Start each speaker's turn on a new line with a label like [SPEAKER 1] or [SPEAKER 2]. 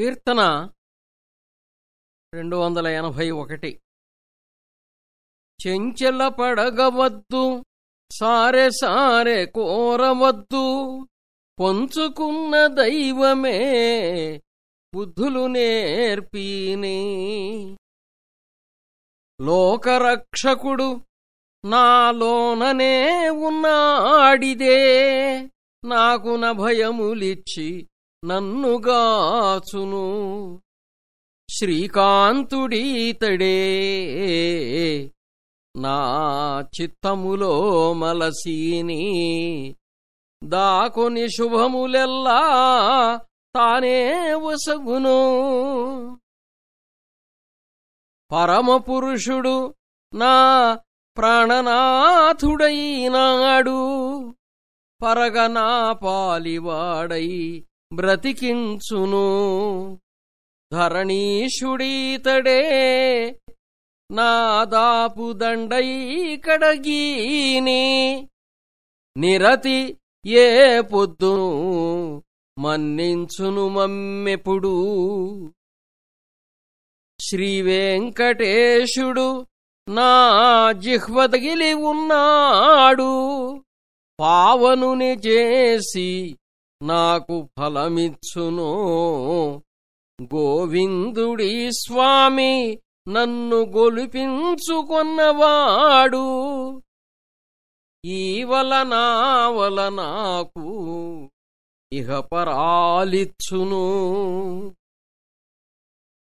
[SPEAKER 1] కీర్తన రెండు వందల ఎనభై ఒకటి. చెంచెల పడగవద్దు సారె సారె కోరవద్దు పొంచుకున్న దైవమే బుద్ధులు నేర్పీని. లోకరక్షకుడు నాలోననే ఉన్నాడిదే నాకు భయములిచ్చి నన్నుగాచును. శ్రీకాంతుడీతడే నా చిత్తములో మలసీని. దాకొని శుభములెల్లా తానే వసగును పరమపురుషుడు నా ప్రాణనాథుడైనాడు. పరగనా పాలివాడై బ్రతికించును. ధరణీషుడీతడే నాదాపు దండైకడగీని నిరతి ఏ పొద్దును మన్నించును మమ్మెప్పుడు. శ్రీవేంకటేశుడు నా జిహ్వదగిలి ఉన్నాడు. పావనుని చేసి నాకు ఫలమిచ్చును. గోవిందుడి స్వామి నన్ను గొలిపించుకొన్నవాడు. ఈవల నావల నాకు ఇహ పరాలిచ్చును